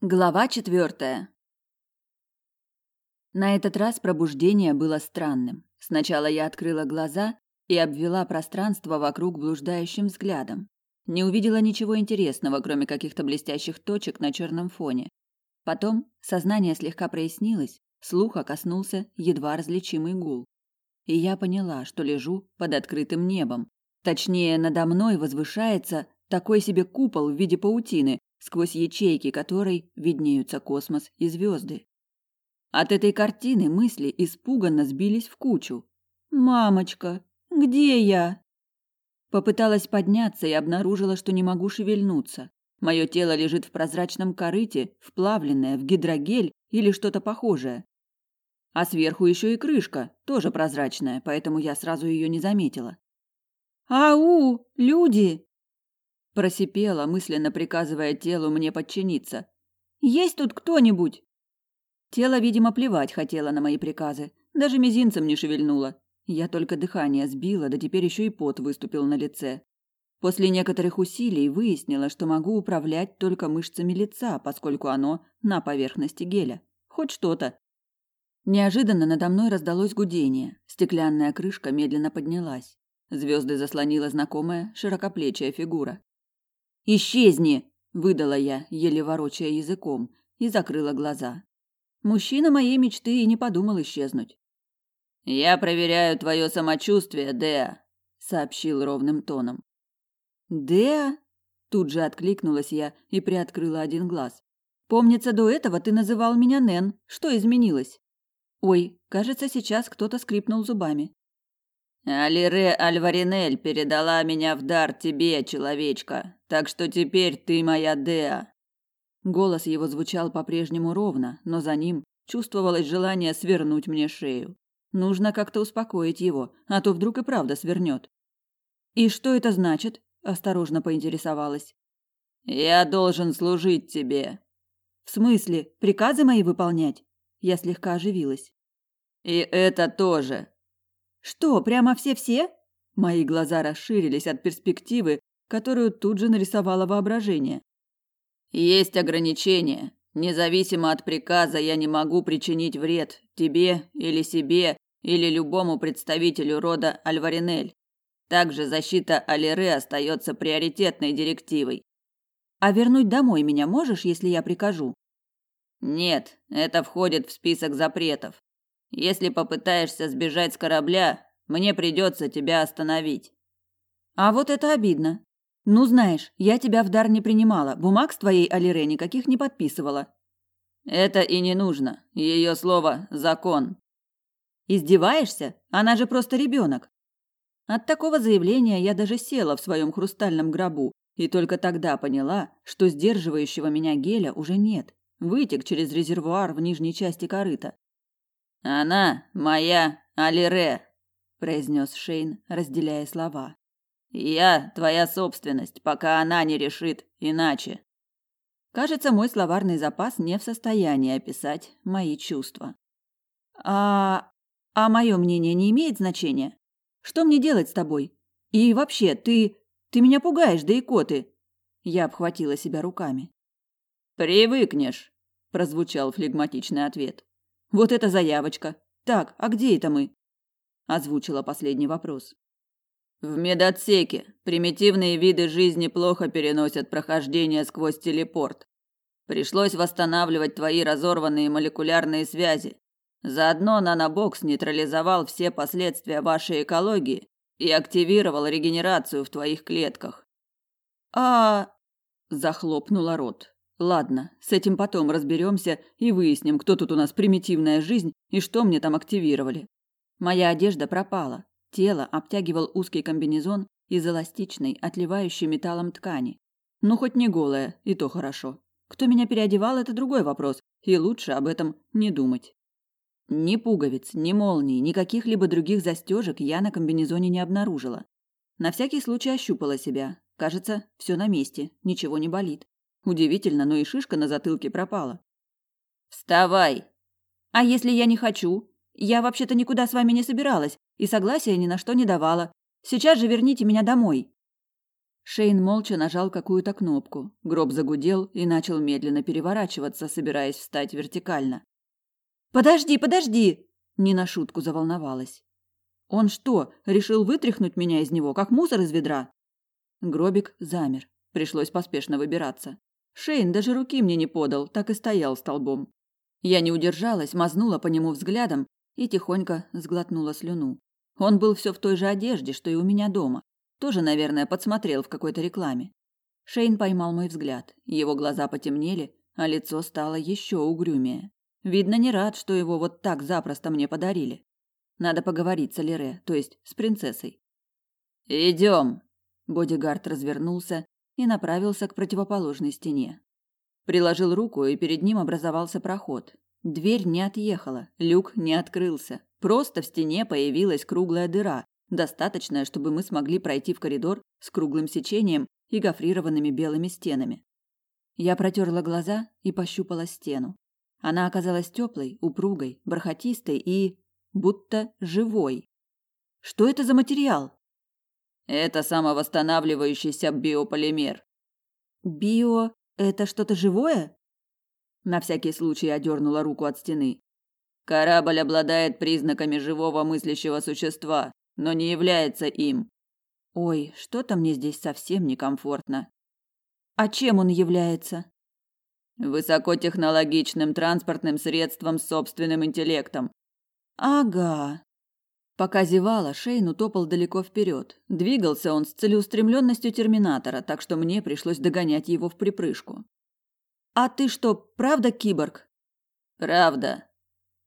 Глава четвертая. На этот раз пробуждение было странным. Сначала я открыла глаза и обвела пространство вокруг блуждающим взглядом. Не увидела ничего интересного, кроме каких-то блестящих точек на черном фоне. Потом сознание слегка прояснилось, слуха коснулся едва различимый гул. И я поняла, что лежу под открытым небом. Точнее, надо мной возвышается такой себе купол в виде паутины, сквозь ячейки которой виднеются космос и звезды. От этой картины мысли испуганно сбились в кучу. «Мамочка, где я?» Попыталась подняться и обнаружила, что не могу шевельнуться. Мое тело лежит в прозрачном корыте, вплавленное в гидрогель или что-то похожее. А сверху еще и крышка, тоже прозрачная, поэтому я сразу ее не заметила. «Ау, люди!» Просипела, мысленно приказывая телу мне подчиниться. «Есть тут кто-нибудь?» Тело, видимо, плевать хотело на мои приказы. Даже мизинцем не шевельнуло. Я только дыхание сбила, да теперь еще и пот выступил на лице. После некоторых усилий выяснила, что могу управлять только мышцами лица, поскольку оно на поверхности геля. Хоть что-то. Неожиданно надо мной раздалось гудение. Стеклянная крышка медленно поднялась. Звезды заслонила знакомая широкоплечья фигура. «Исчезни!» – выдала я, еле ворочая языком, и закрыла глаза. Мужчина моей мечты и не подумал исчезнуть. «Я проверяю твое самочувствие, Деа», – сообщил ровным тоном. «Деа?» – тут же откликнулась я и приоткрыла один глаз. «Помнится, до этого ты называл меня Нэн. Что изменилось?» «Ой, кажется, сейчас кто-то скрипнул зубами». Алире Альваринель передала меня в дар тебе, человечка. Так что теперь ты моя Деа. Голос его звучал по-прежнему ровно, но за ним чувствовалось желание свернуть мне шею. Нужно как-то успокоить его, а то вдруг и правда свернет. И что это значит? осторожно поинтересовалась. Я должен служить тебе. В смысле, приказы мои выполнять? Я слегка оживилась. И это тоже, что, прямо все-все? Мои глаза расширились от перспективы, которую тут же нарисовало воображение. Есть ограничения. Независимо от приказа я не могу причинить вред тебе или себе или любому представителю рода Альваринель. Также защита Алиры остается приоритетной директивой. А вернуть домой меня можешь, если я прикажу? Нет, это входит в список запретов. Если попытаешься сбежать с корабля, мне придется тебя остановить. А вот это обидно. Ну, знаешь, я тебя в дар не принимала, бумаг с твоей Алире никаких не подписывала. Это и не нужно. Ее слово закон. Издеваешься? Она же просто ребенок. От такого заявления я даже села в своем хрустальном гробу и только тогда поняла, что сдерживающего меня геля уже нет. Вытек через резервуар в нижней части корыта. Она моя Алире, произнес Шейн, разделяя слова. Я твоя собственность, пока она не решит иначе. Кажется, мой словарный запас не в состоянии описать мои чувства. А а мое мнение не имеет значения? Что мне делать с тобой? И вообще, ты ты меня пугаешь, да и коты. Я обхватила себя руками. Привыкнешь, прозвучал флегматичный ответ. Вот это заявочка. Так, а где это мы? Озвучила последний вопрос. В медотсеке примитивные виды жизни плохо переносят прохождение сквозь телепорт. Пришлось восстанавливать твои разорванные молекулярные связи. Заодно нанобокс нейтрализовал все последствия вашей экологии и активировал регенерацию в твоих клетках. А захлопнула рот. Ладно, с этим потом разберемся и выясним, кто тут у нас примитивная жизнь и что мне там активировали. Моя одежда пропала. Тело обтягивал узкий комбинезон из эластичной, отливающей металлом ткани. Ну хоть не голая, и то хорошо. Кто меня переодевал это другой вопрос, и лучше об этом не думать. Ни пуговиц, ни молний, ни каких-либо других застежек я на комбинезоне не обнаружила. На всякий случай ощупала себя. Кажется, все на месте, ничего не болит. Удивительно, но и шишка на затылке пропала. Вставай. А если я не хочу? Я вообще-то никуда с вами не собиралась и согласия ни на что не давала. Сейчас же верните меня домой. Шейн молча нажал какую-то кнопку. Гроб загудел и начал медленно переворачиваться, собираясь встать вертикально. «Подожди, подожди!» Не на шутку заволновалась. «Он что, решил вытряхнуть меня из него, как мусор из ведра?» Гробик замер. Пришлось поспешно выбираться. Шейн даже руки мне не подал, так и стоял столбом. Я не удержалась, мазнула по нему взглядом и тихонько сглотнула слюну. Он был все в той же одежде, что и у меня дома. Тоже, наверное, подсмотрел в какой-то рекламе. Шейн поймал мой взгляд. Его глаза потемнели, а лицо стало еще угрюмее. Видно, не рад, что его вот так запросто мне подарили. Надо поговорить с Алире, то есть с принцессой. Идем. Бодигард развернулся и направился к противоположной стене. Приложил руку, и перед ним образовался проход. Дверь не отъехала, люк не открылся. Просто в стене появилась круглая дыра, достаточная, чтобы мы смогли пройти в коридор с круглым сечением и гофрированными белыми стенами. Я протерла глаза и пощупала стену. Она оказалась теплой, упругой, бархатистой и будто живой. Что это за материал? Это самовосстанавливающийся биополимер. Био – это что-то живое? На всякий случай одернула руку от стены. Корабль обладает признаками живого мыслящего существа, но не является им. Ой, что-то мне здесь совсем некомфортно. А чем он является? Высокотехнологичным транспортным средством с собственным интеллектом. Ага, Пока зевала, Шейн утопал далеко вперед. Двигался он с целеустремленностью терминатора, так что мне пришлось догонять его в припрыжку. «А ты что, правда киборг?» «Правда».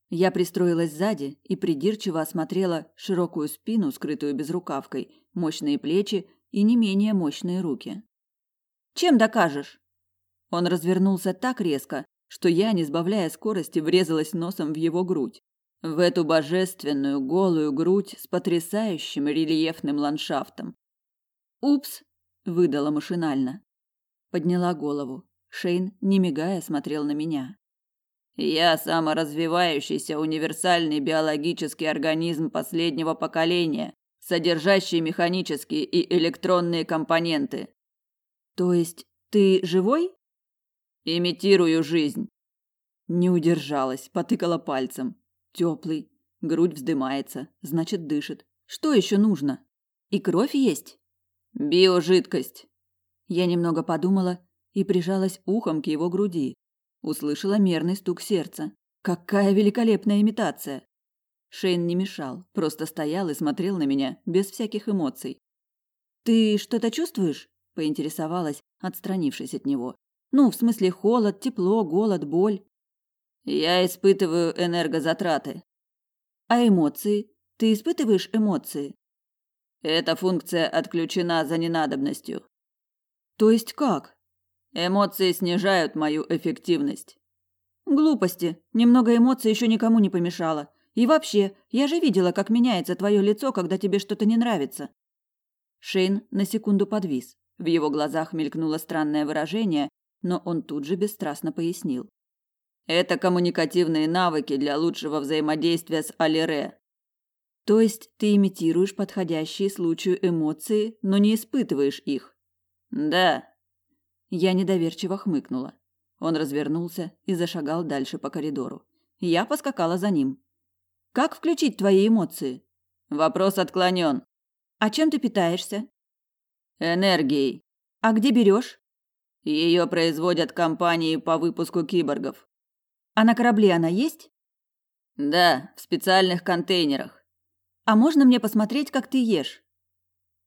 Я пристроилась сзади и придирчиво осмотрела широкую спину, скрытую безрукавкой, мощные плечи и не менее мощные руки. «Чем докажешь?» Он развернулся так резко, что я, не сбавляя скорости, врезалась носом в его грудь в эту божественную голую грудь с потрясающим рельефным ландшафтом. «Упс!» – выдала машинально. Подняла голову. Шейн, не мигая, смотрел на меня. «Я саморазвивающийся универсальный биологический организм последнего поколения, содержащий механические и электронные компоненты». «То есть ты живой?» «Имитирую жизнь». Не удержалась, потыкала пальцем. Теплый, грудь вздымается, значит, дышит. Что еще нужно? И кровь есть? Биожидкость. Я немного подумала и прижалась ухом к его груди. Услышала мерный стук сердца. Какая великолепная имитация! Шейн не мешал, просто стоял и смотрел на меня без всяких эмоций. Ты что-то чувствуешь? поинтересовалась, отстранившись от него. Ну, в смысле, холод, тепло, голод, боль. Я испытываю энергозатраты. А эмоции? Ты испытываешь эмоции? Эта функция отключена за ненадобностью. То есть как? Эмоции снижают мою эффективность. Глупости. Немного эмоций еще никому не помешало. И вообще, я же видела, как меняется твое лицо, когда тебе что-то не нравится. Шейн на секунду подвис. В его глазах мелькнуло странное выражение, но он тут же бесстрастно пояснил. Это коммуникативные навыки для лучшего взаимодействия с Алире. То есть ты имитируешь подходящие случаю эмоции, но не испытываешь их? Да. Я недоверчиво хмыкнула. Он развернулся и зашагал дальше по коридору. Я поскакала за ним. Как включить твои эмоции? Вопрос отклонен. А чем ты питаешься? Энергией. А где берешь? Ее производят компании по выпуску киборгов. А на корабле она есть? Да, в специальных контейнерах. А можно мне посмотреть, как ты ешь?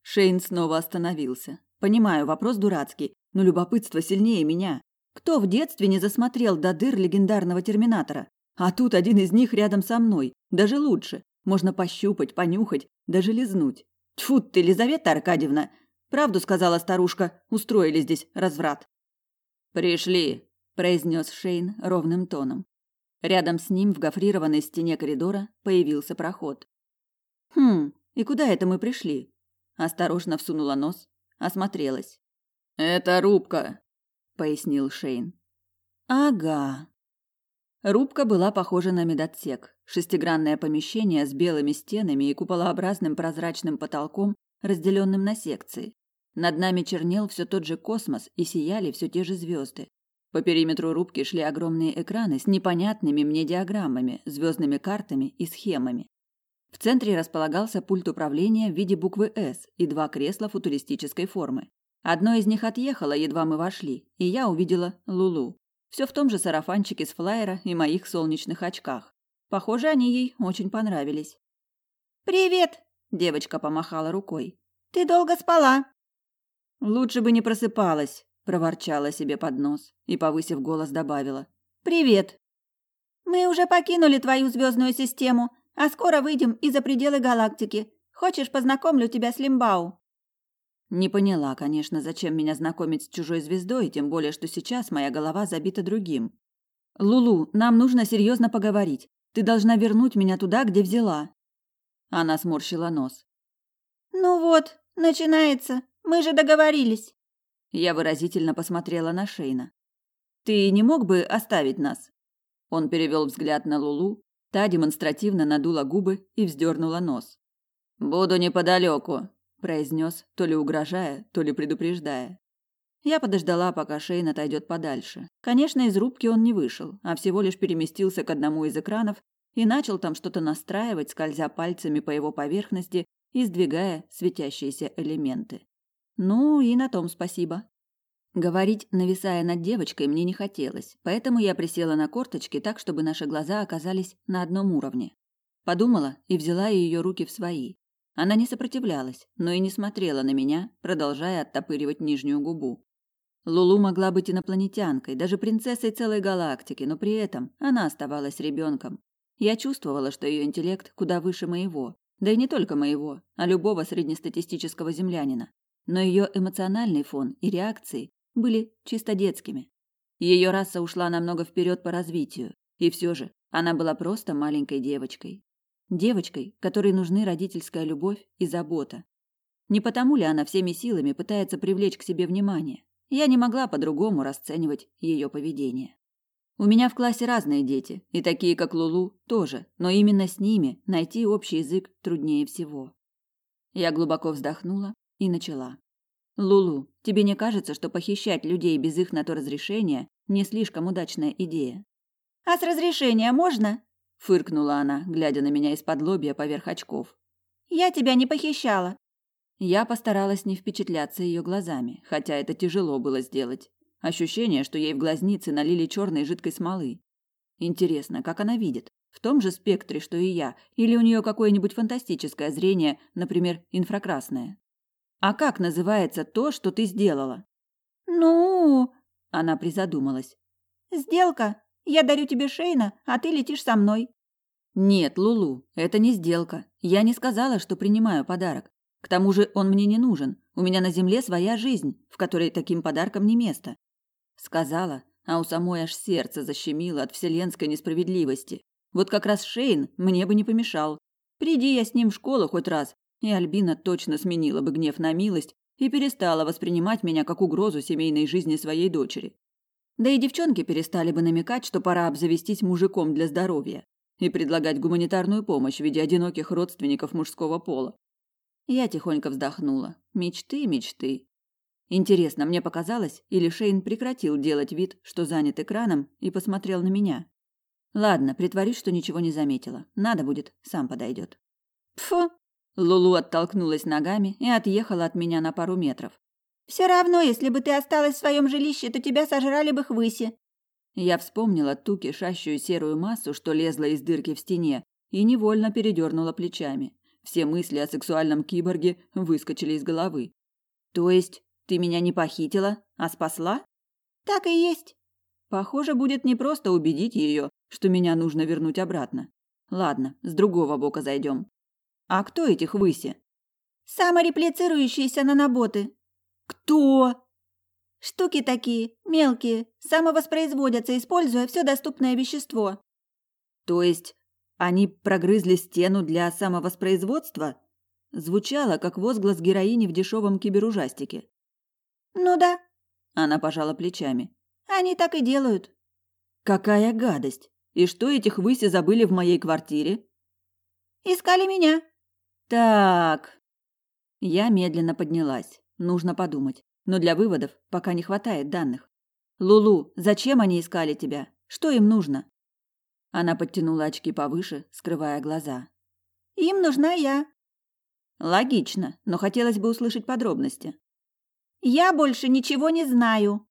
Шейн снова остановился. Понимаю, вопрос дурацкий, но любопытство сильнее меня. Кто в детстве не засмотрел до дыр легендарного терминатора? А тут один из них рядом со мной, даже лучше. Можно пощупать, понюхать, даже лизнуть. Тьфу ты, Лизавета Аркадьевна! Правду сказала старушка, устроили здесь разврат. Пришли, произнес Шейн ровным тоном. Рядом с ним в гофрированной стене коридора появился проход. Хм, и куда это мы пришли? Осторожно всунула нос, осмотрелась. Это рубка, пояснил Шейн. Ага. Рубка была похожа на медотсек. Шестигранное помещение с белыми стенами и куполообразным прозрачным потолком, разделенным на секции. Над нами чернел все тот же космос и сияли все те же звезды. По периметру рубки шли огромные экраны с непонятными мне диаграммами, звездными картами и схемами. В центре располагался пульт управления в виде буквы «С» и два кресла футуристической формы. Одно из них отъехало, едва мы вошли, и я увидела Лулу. Все в том же сарафанчике с флайера и моих солнечных очках. Похоже, они ей очень понравились. «Привет!» – девочка помахала рукой. «Ты долго спала?» «Лучше бы не просыпалась», – проворчала себе под нос и, повысив голос, добавила. «Привет!» «Мы уже покинули твою звездную систему, а скоро выйдем и за пределы галактики. Хочешь, познакомлю тебя с Лимбау?» Не поняла, конечно, зачем меня знакомить с чужой звездой, тем более, что сейчас моя голова забита другим. «Лулу, нам нужно серьезно поговорить. Ты должна вернуть меня туда, где взяла». Она сморщила нос. «Ну вот, начинается. Мы же договорились. Я выразительно посмотрела на Шейна. Ты не мог бы оставить нас? Он перевел взгляд на Лулу, та демонстративно надула губы и вздернула нос. Буду неподалеку, произнес, то ли угрожая, то ли предупреждая. Я подождала, пока Шейн отойдет подальше. Конечно, из рубки он не вышел, а всего лишь переместился к одному из экранов и начал там что-то настраивать, скользя пальцами по его поверхности и сдвигая светящиеся элементы. Ну и на том спасибо. Говорить, нависая над девочкой, мне не хотелось, поэтому я присела на корточки так, чтобы наши глаза оказались на одном уровне. Подумала и взяла ее руки в свои. Она не сопротивлялась, но и не смотрела на меня, продолжая оттопыривать нижнюю губу. Лулу могла быть инопланетянкой, даже принцессой целой галактики, но при этом она оставалась ребенком. Я чувствовала, что ее интеллект куда выше моего, да и не только моего, а любого среднестатистического землянина но ее эмоциональный фон и реакции были чисто детскими. Ее раса ушла намного вперед по развитию, и все же она была просто маленькой девочкой. Девочкой, которой нужны родительская любовь и забота. Не потому ли она всеми силами пытается привлечь к себе внимание? Я не могла по-другому расценивать ее поведение. У меня в классе разные дети, и такие, как Лулу, тоже, но именно с ними найти общий язык труднее всего. Я глубоко вздохнула и начала. Лулу, тебе не кажется, что похищать людей без их на то разрешения не слишком удачная идея? А с разрешения можно? фыркнула она, глядя на меня из-под лобья поверх очков. Я тебя не похищала. Я постаралась не впечатляться ее глазами, хотя это тяжело было сделать. Ощущение, что ей в глазницы налили черной жидкой смолы. Интересно, как она видит? В том же спектре, что и я, или у нее какое-нибудь фантастическое зрение, например, инфракрасное? А как называется то, что ты сделала? Ну, она призадумалась. Сделка. Я дарю тебе Шейна, а ты летишь со мной. Нет, Лулу, это не сделка. Я не сказала, что принимаю подарок. К тому же он мне не нужен. У меня на земле своя жизнь, в которой таким подарком не место. Сказала, а у самой аж сердце защемило от вселенской несправедливости. Вот как раз Шейн мне бы не помешал. Приди я с ним в школу хоть раз, и Альбина точно сменила бы гнев на милость и перестала воспринимать меня как угрозу семейной жизни своей дочери. Да и девчонки перестали бы намекать, что пора обзавестись мужиком для здоровья и предлагать гуманитарную помощь в виде одиноких родственников мужского пола. Я тихонько вздохнула. Мечты, мечты. Интересно, мне показалось, или Шейн прекратил делать вид, что занят экраном, и посмотрел на меня? Ладно, притворюсь, что ничего не заметила. Надо будет, сам подойдет. Пфу, Лулу оттолкнулась ногами и отъехала от меня на пару метров. Все равно, если бы ты осталась в своем жилище, то тебя сожрали бы хвыси. Я вспомнила ту кишащую серую массу, что лезла из дырки в стене, и невольно передернула плечами. Все мысли о сексуальном киборге выскочили из головы. То есть ты меня не похитила, а спасла? Так и есть. Похоже, будет непросто убедить ее, что меня нужно вернуть обратно. Ладно, с другого бока зайдем. А кто этих выси? Самореплицирующиеся наноботы. Кто? Штуки такие, мелкие, самовоспроизводятся, используя все доступное вещество. То есть они прогрызли стену для самовоспроизводства? Звучало, как возглас героини в дешевом киберужастике. Ну да. Она пожала плечами. Они так и делают. Какая гадость! И что этих выси забыли в моей квартире? Искали меня. Так. Я медленно поднялась. Нужно подумать. Но для выводов пока не хватает данных. Лулу, зачем они искали тебя? Что им нужно? Она подтянула очки повыше, скрывая глаза. Им нужна я. Логично, но хотелось бы услышать подробности. Я больше ничего не знаю.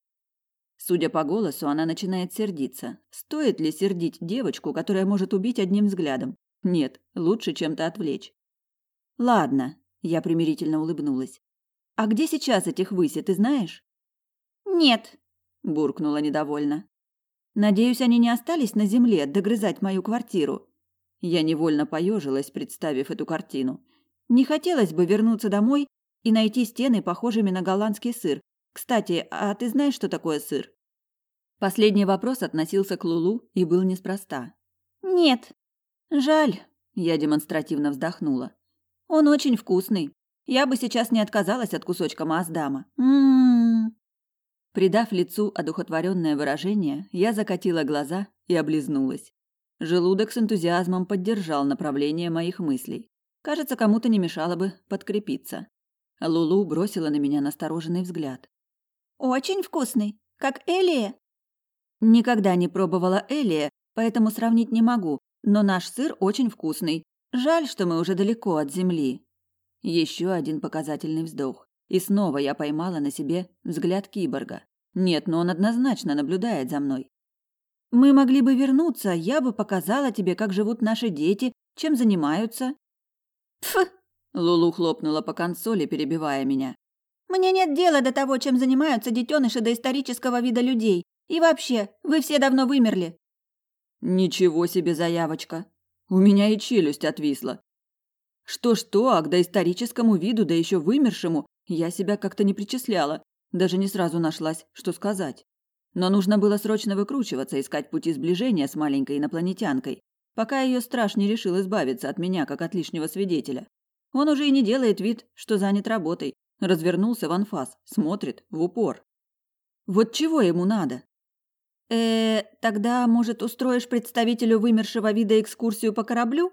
Судя по голосу, она начинает сердиться. Стоит ли сердить девочку, которая может убить одним взглядом? Нет, лучше чем-то отвлечь. Ладно, я примирительно улыбнулась. А где сейчас этих выси, ты знаешь? Нет, буркнула недовольно. Надеюсь, они не остались на земле догрызать мою квартиру. Я невольно поежилась, представив эту картину. Не хотелось бы вернуться домой и найти стены, похожими на голландский сыр. Кстати, а ты знаешь, что такое сыр? Последний вопрос относился к Лулу и был неспроста. Нет. Жаль, я демонстративно вздохнула. Он очень вкусный. Я бы сейчас не отказалась от кусочка Маасдама. Ммм. Придав лицу одухотворенное выражение, я закатила глаза и облизнулась. Желудок с энтузиазмом поддержал направление моих мыслей. Кажется, кому-то не мешало бы подкрепиться. Лулу бросила на меня настороженный взгляд. Очень вкусный, как Элия. Никогда не пробовала Элия, поэтому сравнить не могу, но наш сыр очень вкусный. Жаль, что мы уже далеко от земли. Еще один показательный вздох. И снова я поймала на себе взгляд киборга. Нет, но он однозначно наблюдает за мной. Мы могли бы вернуться, я бы показала тебе, как живут наши дети, чем занимаются. Пф! Лулу хлопнула по консоли, перебивая меня. Мне нет дела до того, чем занимаются детеныши доисторического вида людей. И вообще, вы все давно вымерли. Ничего себе заявочка. У меня и челюсть отвисла. Что-что, а к доисторическому виду, да еще вымершему, я себя как-то не причисляла. Даже не сразу нашлась, что сказать. Но нужно было срочно выкручиваться, искать пути сближения с маленькой инопланетянкой, пока ее страж не решил избавиться от меня, как от лишнего свидетеля. Он уже и не делает вид, что занят работой. Развернулся в анфас, смотрит в упор. Вот чего ему надо? Э, тогда, может, устроишь представителю вымершего вида экскурсию по кораблю?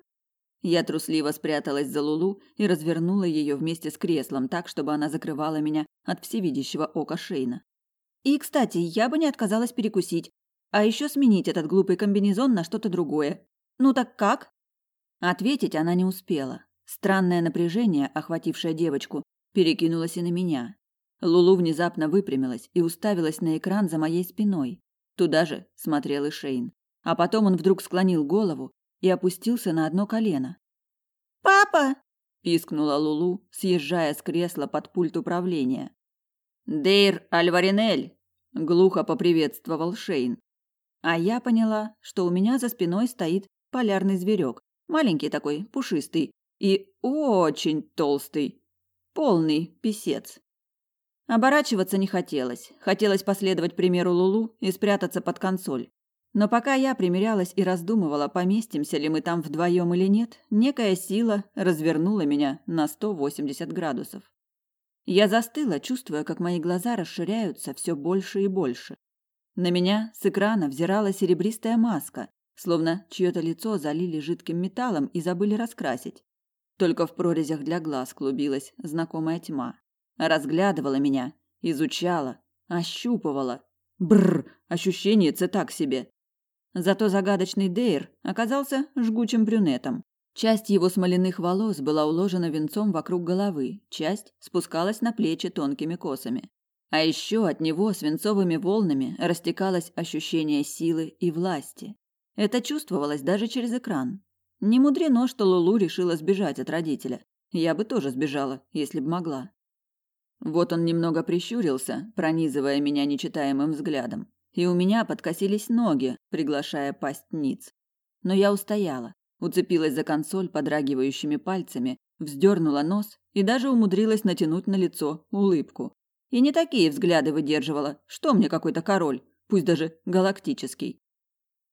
Я трусливо спряталась за Лулу и развернула ее вместе с креслом так, чтобы она закрывала меня от всевидящего ока Шейна. И, кстати, я бы не отказалась перекусить, а еще сменить этот глупый комбинезон на что-то другое. Ну так как? Ответить она не успела. Странное напряжение, охватившее девочку, перекинулось и на меня. Лулу внезапно выпрямилась и уставилась на экран за моей спиной. Туда же смотрел и Шейн. А потом он вдруг склонил голову и опустился на одно колено. «Папа!» – пискнула Лулу, съезжая с кресла под пульт управления. «Дейр Альваринель!» – глухо поприветствовал Шейн. А я поняла, что у меня за спиной стоит полярный зверек, маленький такой, пушистый и очень толстый, полный писец. Оборачиваться не хотелось, хотелось последовать примеру Лулу и спрятаться под консоль. Но пока я примерялась и раздумывала, поместимся ли мы там вдвоем или нет, некая сила развернула меня на 180 градусов. Я застыла, чувствуя, как мои глаза расширяются все больше и больше. На меня с экрана взирала серебристая маска, словно чье-то лицо залили жидким металлом и забыли раскрасить. Только в прорезях для глаз клубилась знакомая тьма. Разглядывала меня, изучала, ощупывала. Бррр, ощущение так себе. Зато загадочный Дейр оказался жгучим брюнетом. Часть его смоляных волос была уложена венцом вокруг головы, часть спускалась на плечи тонкими косами. А еще от него свинцовыми волнами растекалось ощущение силы и власти. Это чувствовалось даже через экран. Не мудрено, что Лулу решила сбежать от родителя. Я бы тоже сбежала, если бы могла. Вот он немного прищурился, пронизывая меня нечитаемым взглядом и у меня подкосились ноги, приглашая пасть ниц. Но я устояла, уцепилась за консоль подрагивающими пальцами, вздернула нос и даже умудрилась натянуть на лицо улыбку. И не такие взгляды выдерживала, что мне какой-то король, пусть даже галактический.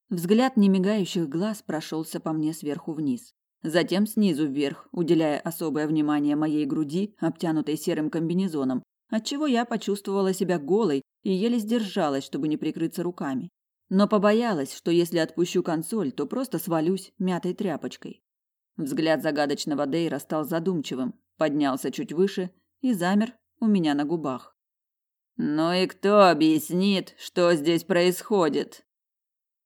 Взгляд немигающих глаз прошелся по мне сверху вниз, затем снизу вверх, уделяя особое внимание моей груди, обтянутой серым комбинезоном, отчего я почувствовала себя голой и еле сдержалась, чтобы не прикрыться руками. Но побоялась, что если отпущу консоль, то просто свалюсь мятой тряпочкой. Взгляд загадочного Дейра стал задумчивым, поднялся чуть выше и замер у меня на губах. «Ну и кто объяснит, что здесь происходит?»